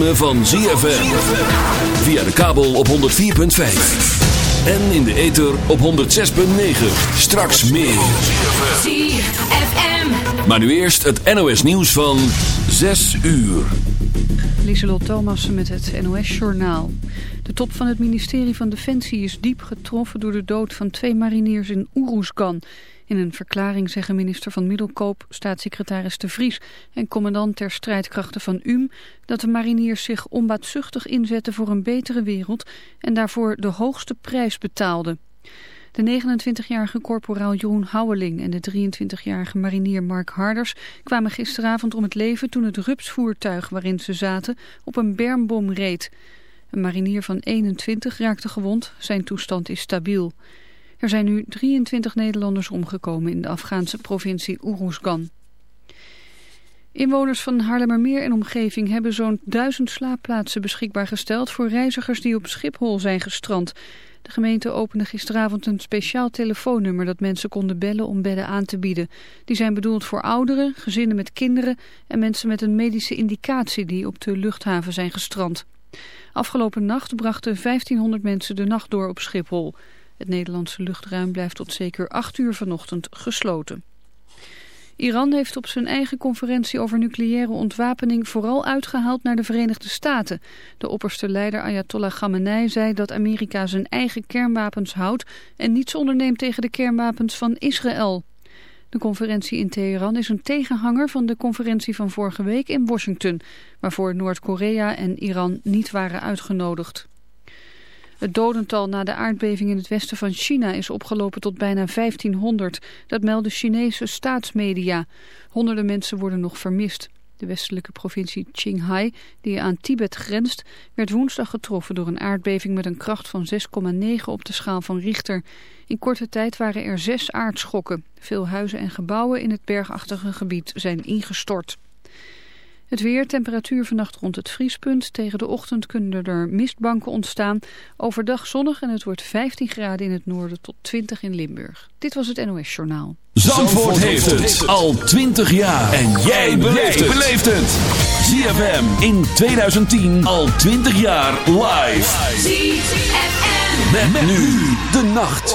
ritme van ZFM. Via de kabel op 104.5. En in de ether op 106.9. Straks meer. ZFM. Maar nu eerst het NOS nieuws van 6 uur. Lieselot Thomassen met het NOS-journaal. De top van het ministerie van Defensie is diep getroffen door de dood van twee mariniers in Oeroesgan. In een verklaring zeggen minister van Middelkoop, staatssecretaris De Vries en commandant ter strijdkrachten van UM dat de mariniers zich onbaatzuchtig inzetten voor een betere wereld en daarvoor de hoogste prijs betaalden. De 29-jarige korporaal Jeroen Houweling en de 23-jarige marinier Mark Harders kwamen gisteravond om het leven toen het rupsvoertuig waarin ze zaten op een bermbom reed. Een marinier van 21 raakte gewond, zijn toestand is stabiel. Er zijn nu 23 Nederlanders omgekomen in de Afghaanse provincie Uruzgan. Inwoners van Haarlemmermeer en omgeving hebben zo'n duizend slaapplaatsen beschikbaar gesteld voor reizigers die op Schiphol zijn gestrand. De gemeente opende gisteravond een speciaal telefoonnummer dat mensen konden bellen om bedden aan te bieden. Die zijn bedoeld voor ouderen, gezinnen met kinderen en mensen met een medische indicatie die op de luchthaven zijn gestrand. Afgelopen nacht brachten 1500 mensen de nacht door op Schiphol. Het Nederlandse luchtruim blijft tot zeker 8 uur vanochtend gesloten. Iran heeft op zijn eigen conferentie over nucleaire ontwapening vooral uitgehaald naar de Verenigde Staten. De opperste leider Ayatollah Khamenei zei dat Amerika zijn eigen kernwapens houdt en niets onderneemt tegen de kernwapens van Israël. De conferentie in Teheran is een tegenhanger van de conferentie van vorige week in Washington, waarvoor Noord-Korea en Iran niet waren uitgenodigd. Het dodental na de aardbeving in het westen van China is opgelopen tot bijna 1500. Dat melden Chinese staatsmedia. Honderden mensen worden nog vermist. De westelijke provincie Qinghai, die aan Tibet grenst, werd woensdag getroffen door een aardbeving met een kracht van 6,9 op de schaal van Richter. In korte tijd waren er zes aardschokken. Veel huizen en gebouwen in het bergachtige gebied zijn ingestort. Het weer, temperatuur vannacht rond het vriespunt. Tegen de ochtend kunnen er mistbanken ontstaan. Overdag zonnig en het wordt 15 graden in het noorden tot 20 in Limburg. Dit was het NOS Journaal. Zandvoort, heeft het al 20 jaar. En jij beleeft het. ZFM in 2010 al 20 jaar live. ZFM. Met, nu de nacht.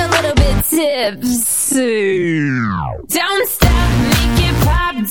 tipsy. Don't stop, make it pop.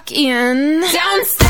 stuck in downstairs.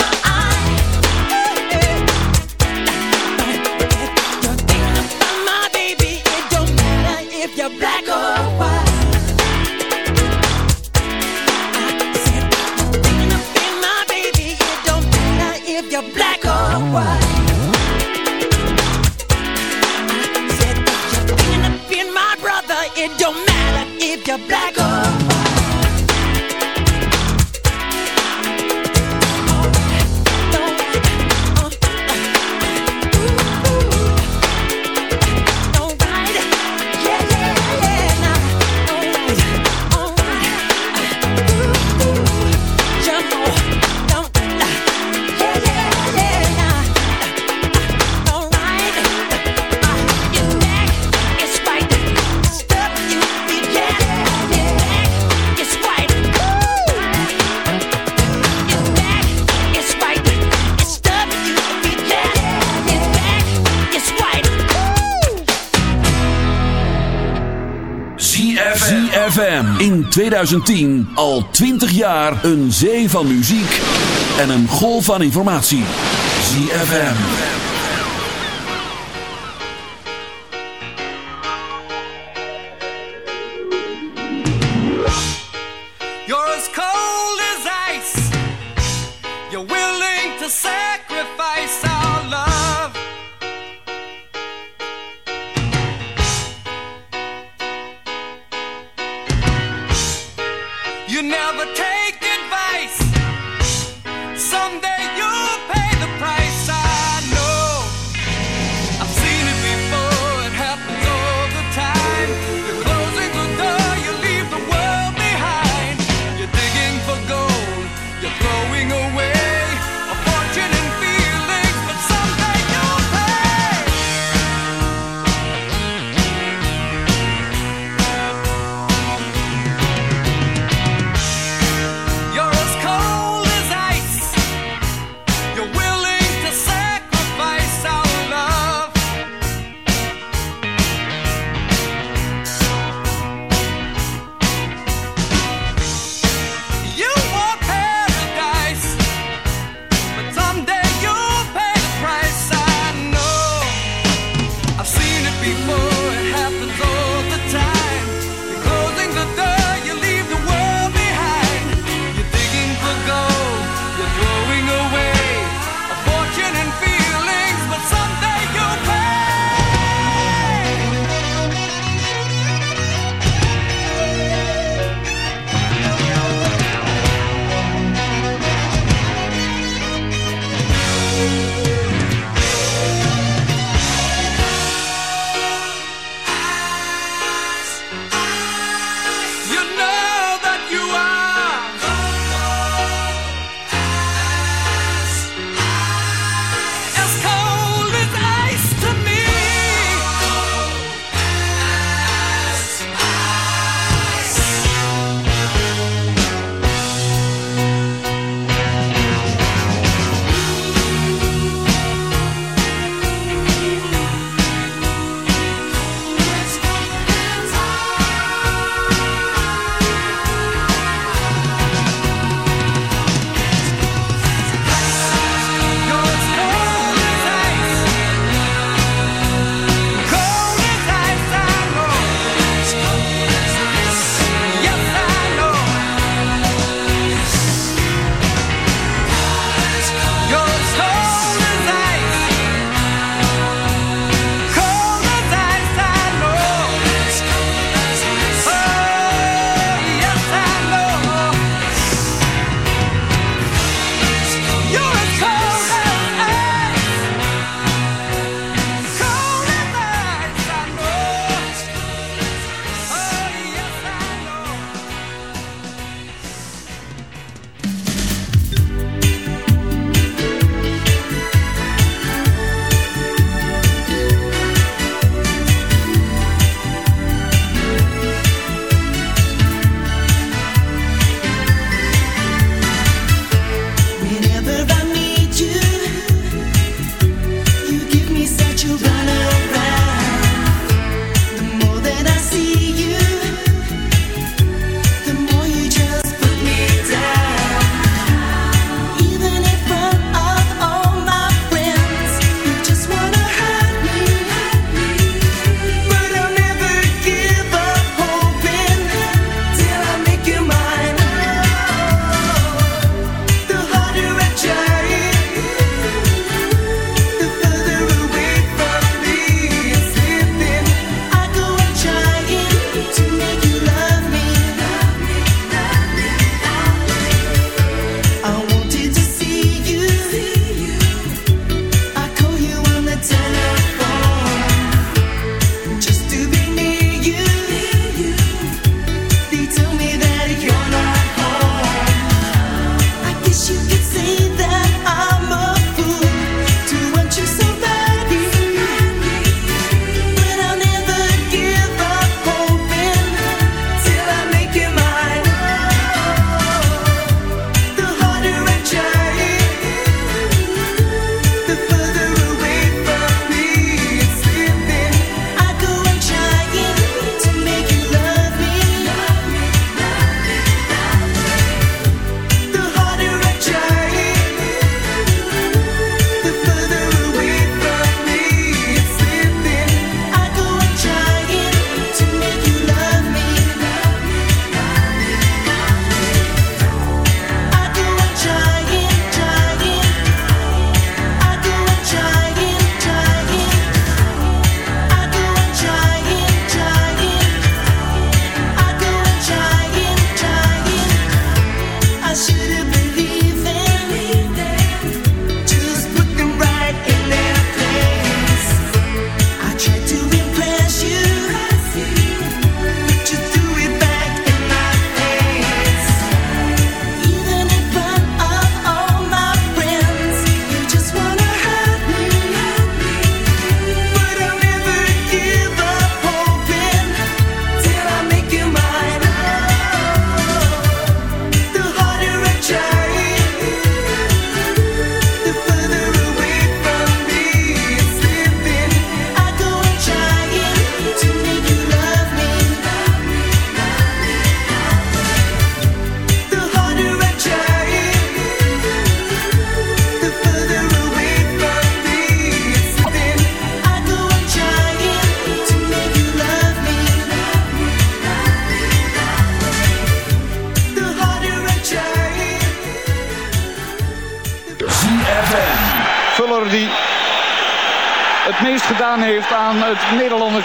2010 al 20 jaar een zee van muziek en een golf van informatie. ZFM. You're as cold as ice. You're willing to sacrifice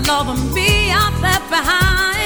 the love and be out left behind.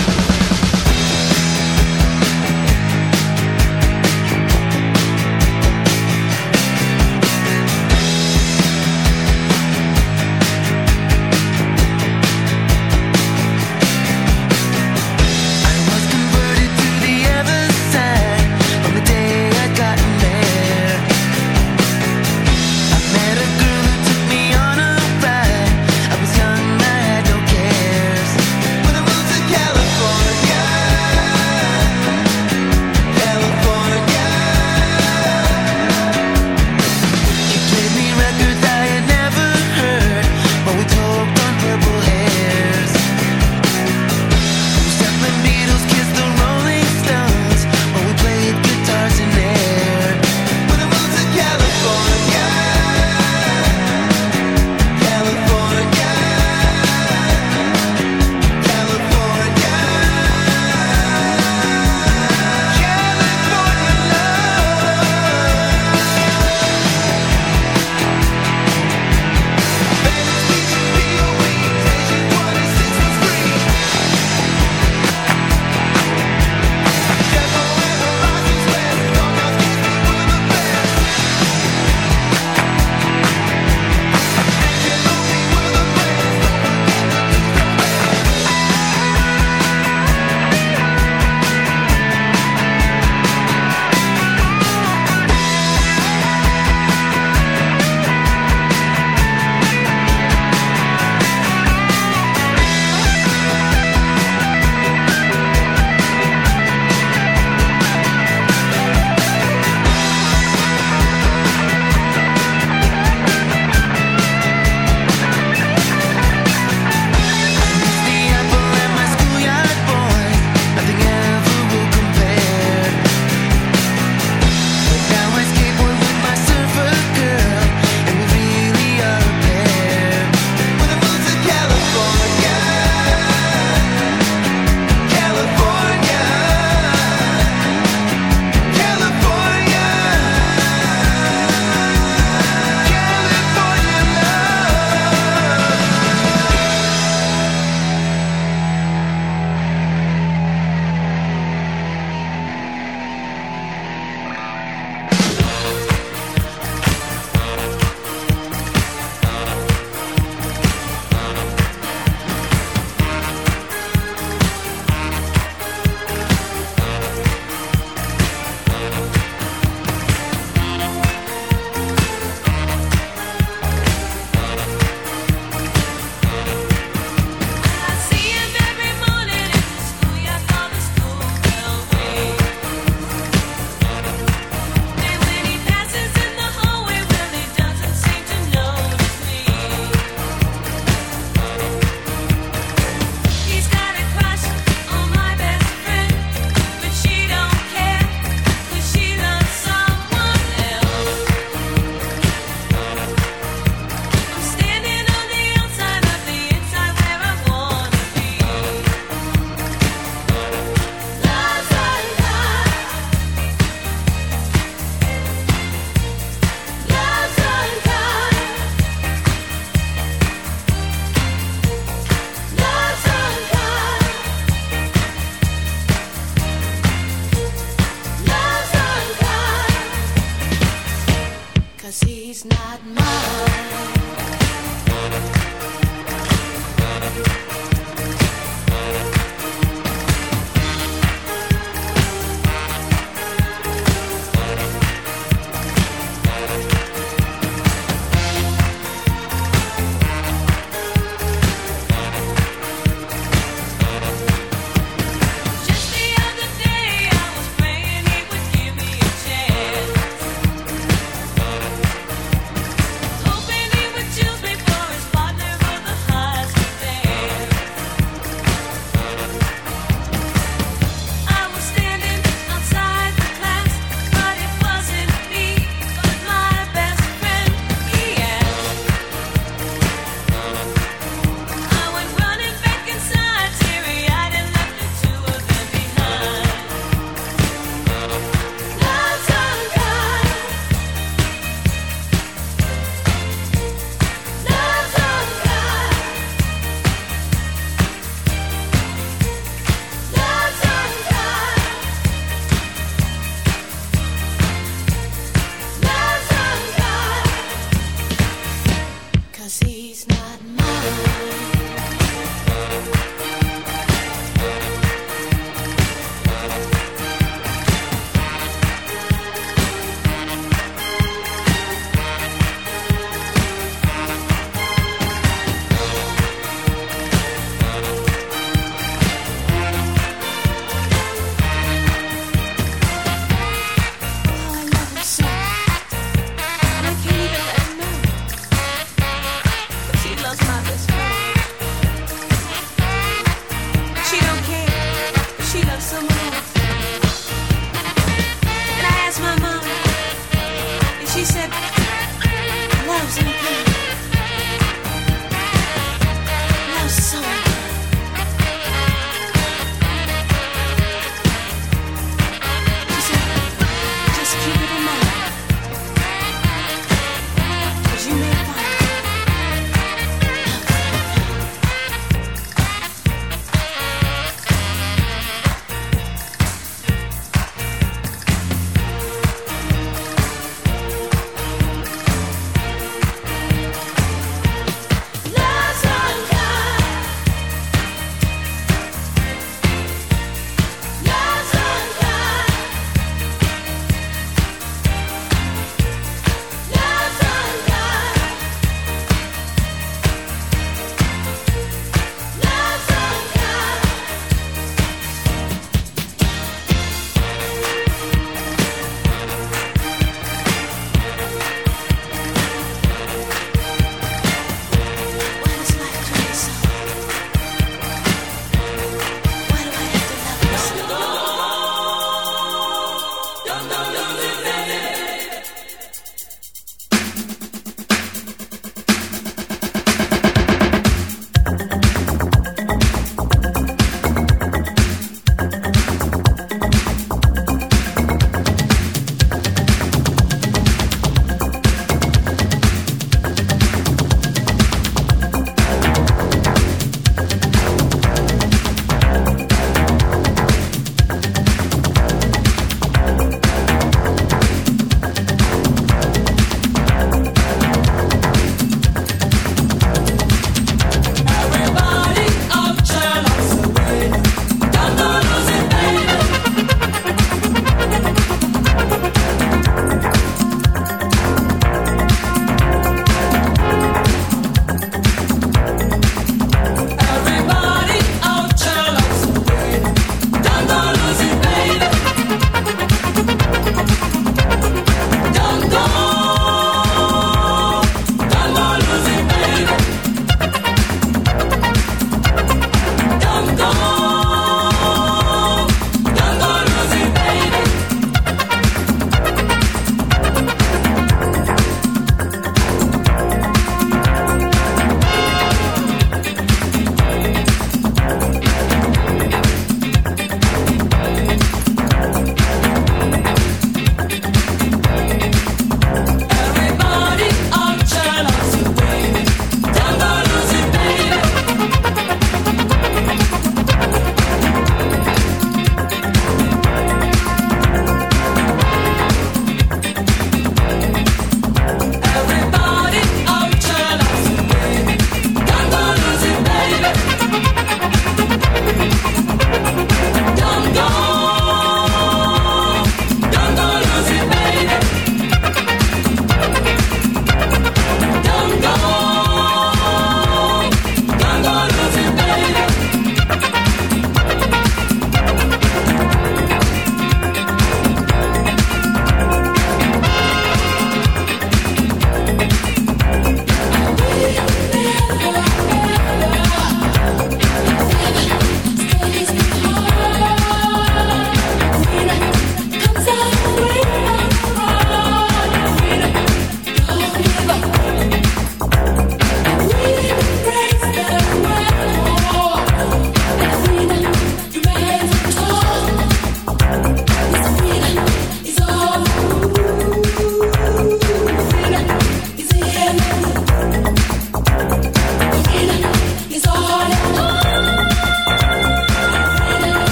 Cause he's not mine.